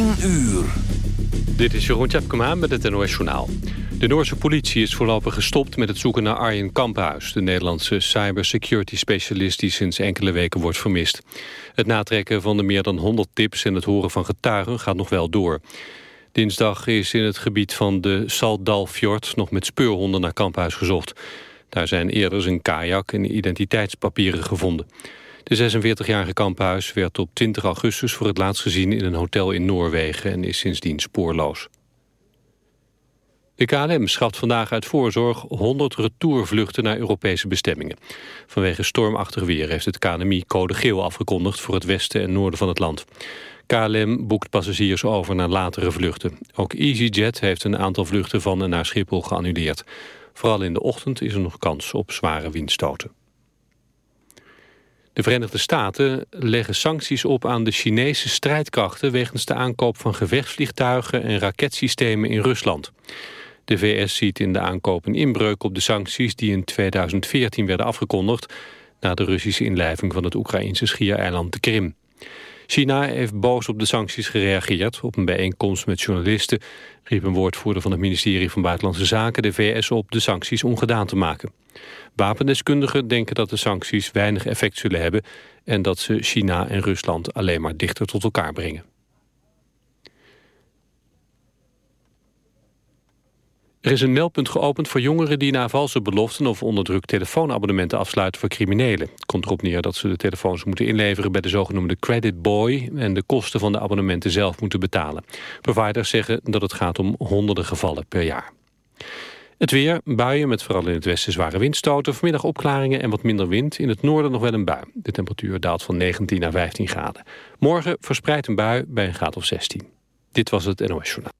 10 uur. Dit is Jeroen Tjepkema met het NOS Journaal. De Noorse politie is voorlopig gestopt met het zoeken naar Arjen Kamphuis... de Nederlandse cybersecurity specialist die sinds enkele weken wordt vermist. Het natrekken van de meer dan 100 tips en het horen van getuigen gaat nog wel door. Dinsdag is in het gebied van de Saldalfjord nog met speurhonden naar Kamphuis gezocht. Daar zijn eerder zijn kajak en identiteitspapieren gevonden. De 46-jarige Kamphuis werd op 20 augustus voor het laatst gezien in een hotel in Noorwegen en is sindsdien spoorloos. De KLM schaft vandaag uit voorzorg 100 retourvluchten naar Europese bestemmingen. Vanwege stormachtig weer heeft het KNMI code geel afgekondigd voor het westen en noorden van het land. KLM boekt passagiers over naar latere vluchten. Ook EasyJet heeft een aantal vluchten van en naar Schiphol geannuleerd. Vooral in de ochtend is er nog kans op zware windstoten. De Verenigde Staten leggen sancties op aan de Chinese strijdkrachten... wegens de aankoop van gevechtsvliegtuigen en raketsystemen in Rusland. De VS ziet in de aankoop een inbreuk op de sancties... die in 2014 werden afgekondigd... na de Russische inlijving van het Oekraïnse schiereiland de Krim. China heeft boos op de sancties gereageerd. Op een bijeenkomst met journalisten riep een woordvoerder van het ministerie van Buitenlandse Zaken de VS op de sancties ongedaan te maken. Wapendeskundigen denken dat de sancties weinig effect zullen hebben en dat ze China en Rusland alleen maar dichter tot elkaar brengen. Er is een meldpunt geopend voor jongeren die na valse beloften of onderdruk telefoonabonnementen afsluiten voor criminelen. Het komt erop neer dat ze de telefoons moeten inleveren bij de zogenoemde credit boy en de kosten van de abonnementen zelf moeten betalen. Providers zeggen dat het gaat om honderden gevallen per jaar. Het weer, buien met vooral in het westen zware windstoten. Vanmiddag opklaringen en wat minder wind. In het noorden nog wel een bui. De temperatuur daalt van 19 naar 15 graden. Morgen verspreidt een bui bij een graad of 16. Dit was het NOS Journaal.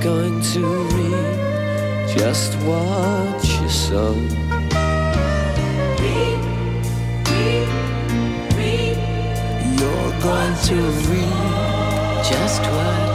going to read, just what you sow. Reap, reap, reap. You're going to read, just what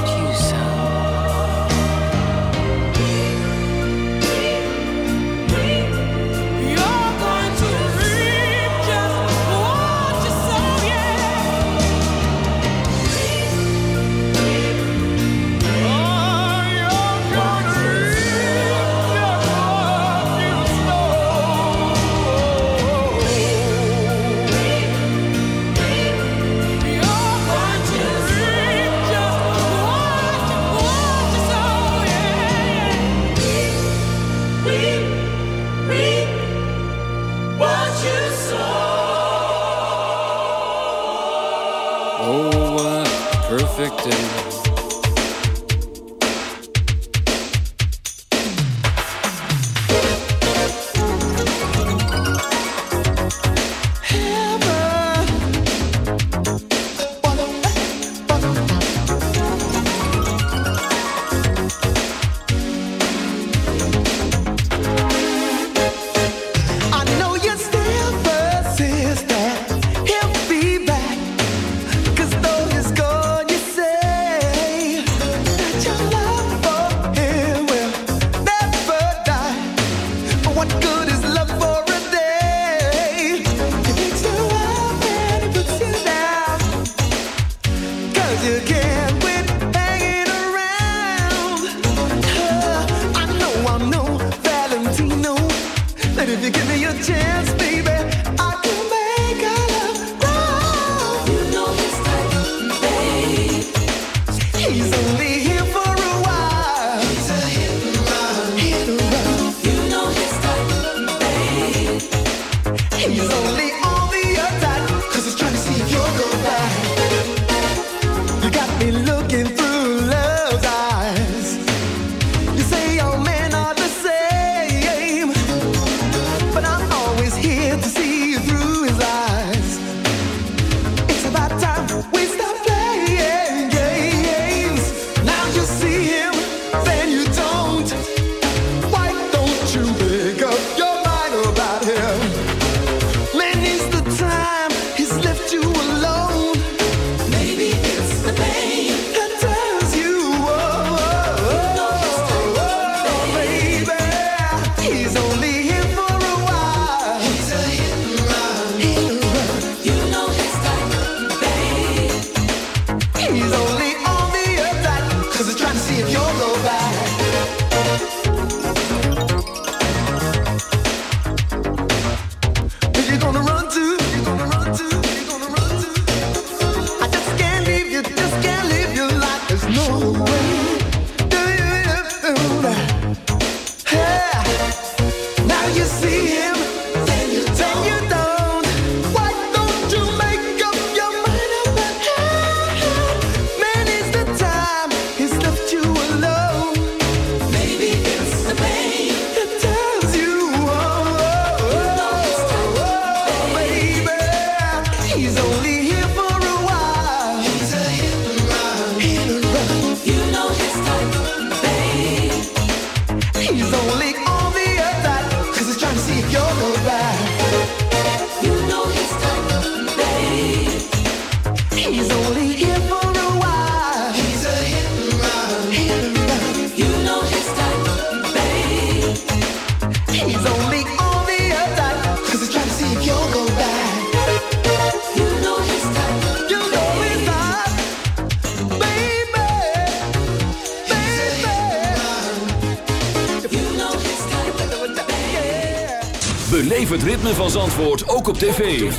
het ritme van Zandvoort ook op tv.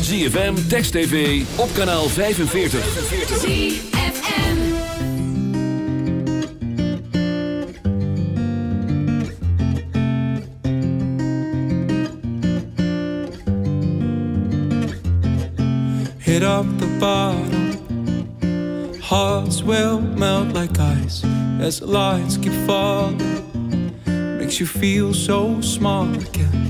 ZFM, Text TV, op kanaal 45. hit up the bottom. Hearts will melt like ice as the lights keep falling. Makes you feel so small again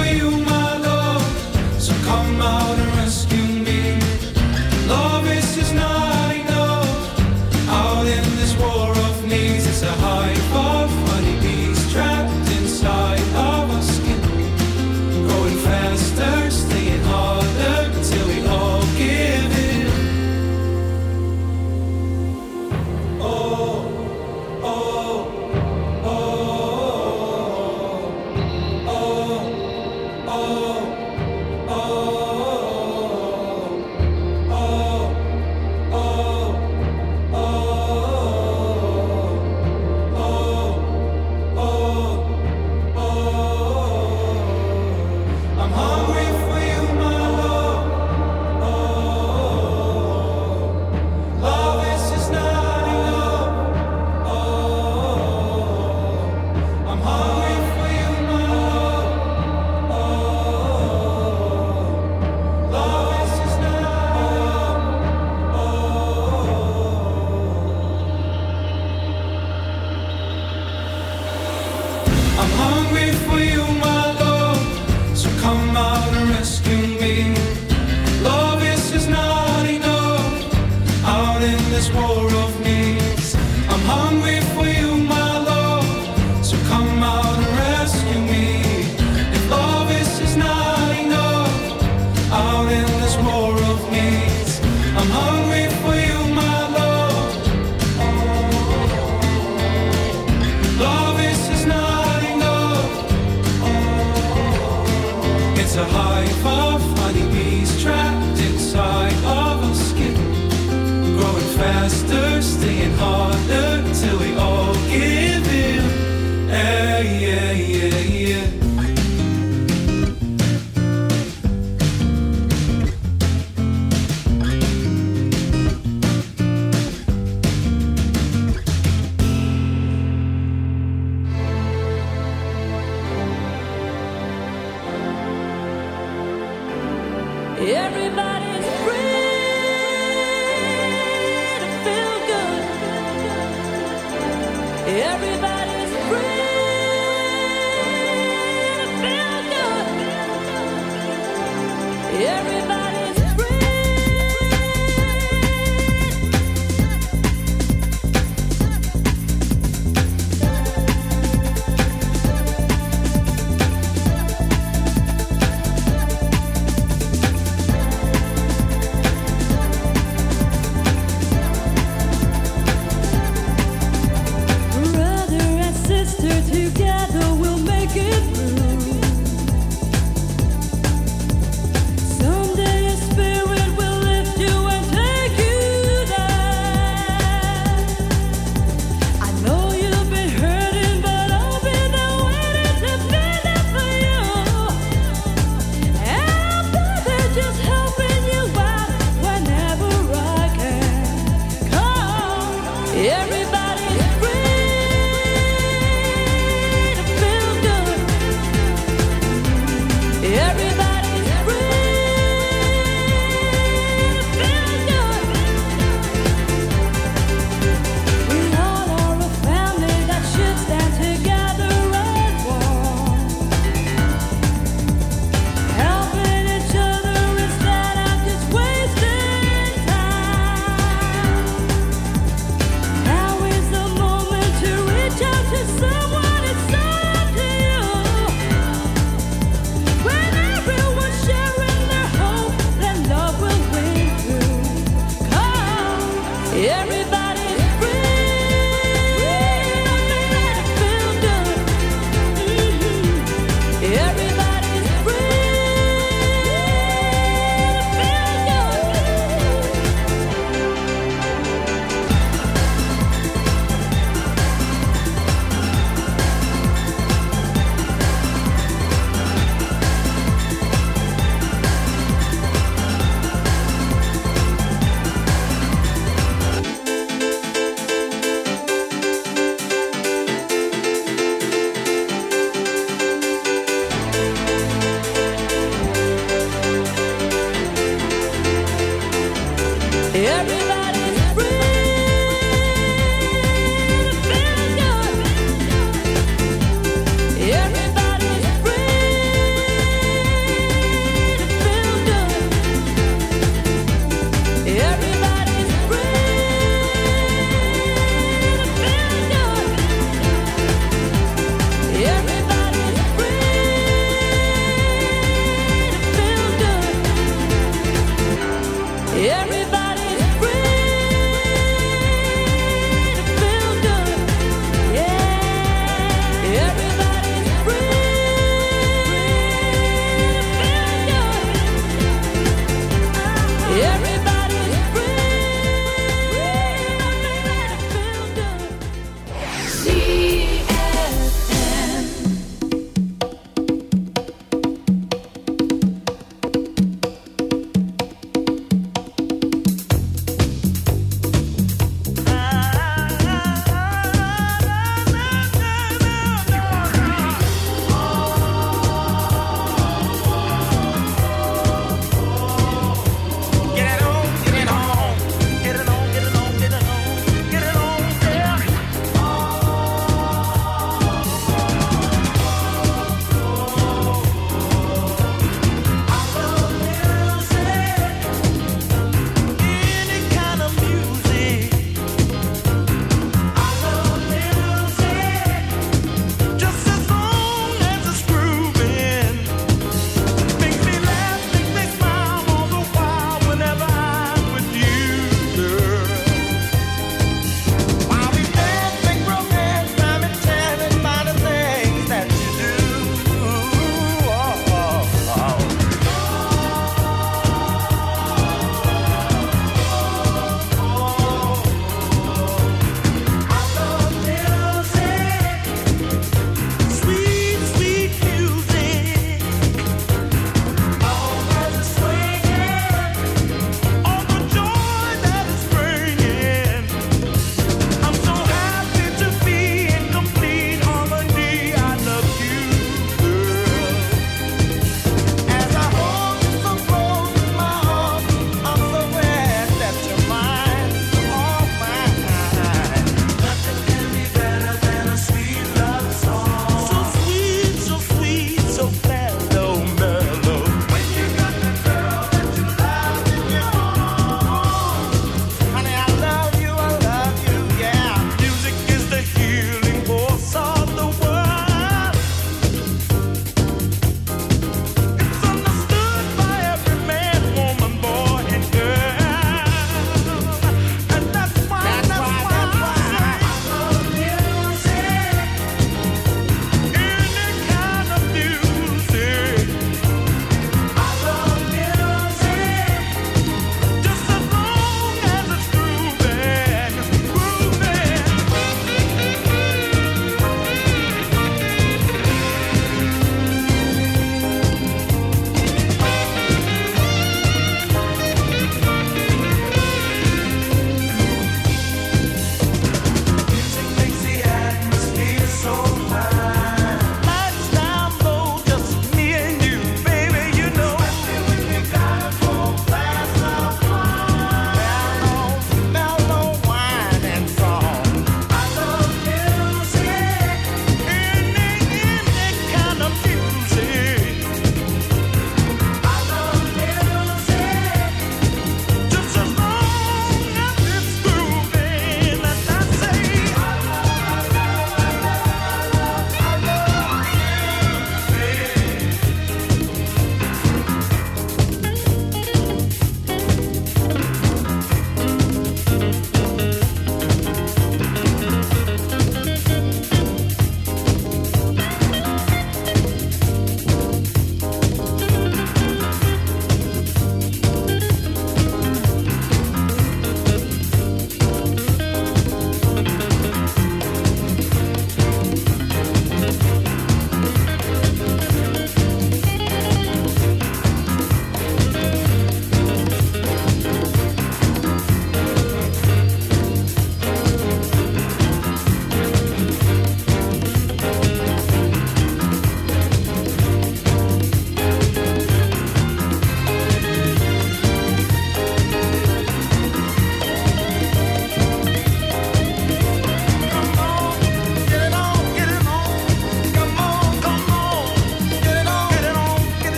being home.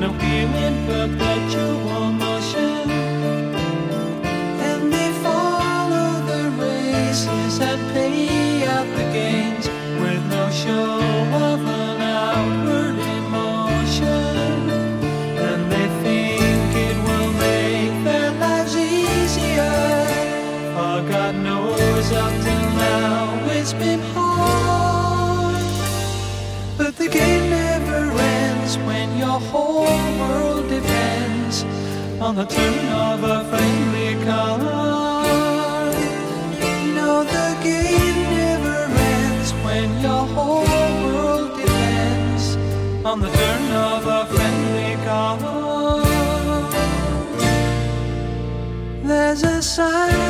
and I'm feeling pathetic. the turn of a friendly card. No, the game never ends when your whole world depends on the turn of a friendly card. There's a sign.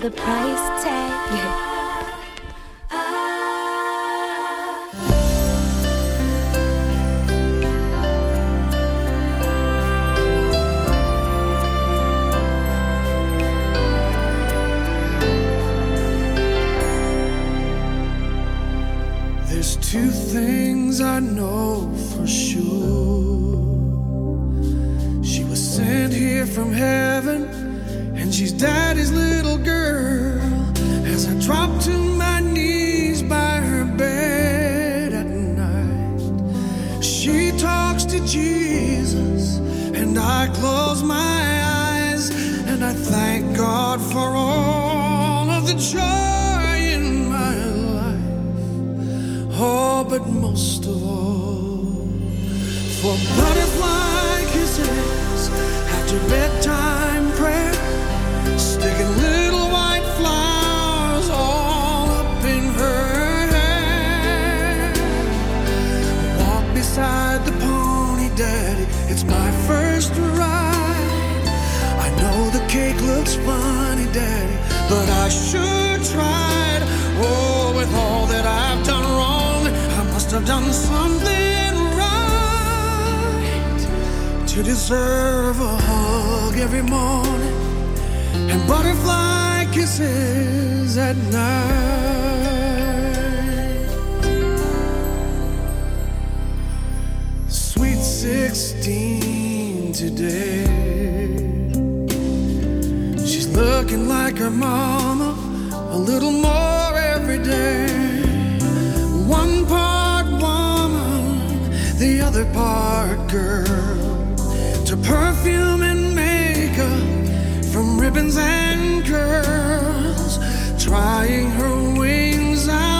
the price tag. apart, girl. To perfume and makeup, from ribbons and curls, trying her wings out.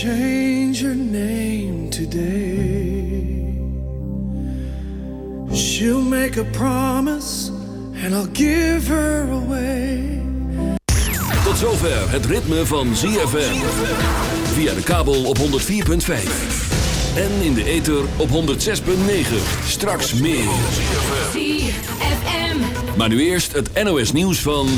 change her name today. She'll make a promise and I'll give her away. Tot zover het ritme van ZFM. Via de kabel op 104.5. En in de ether op 106.9. Straks meer. ZFM. Maar nu eerst het NOS nieuws van...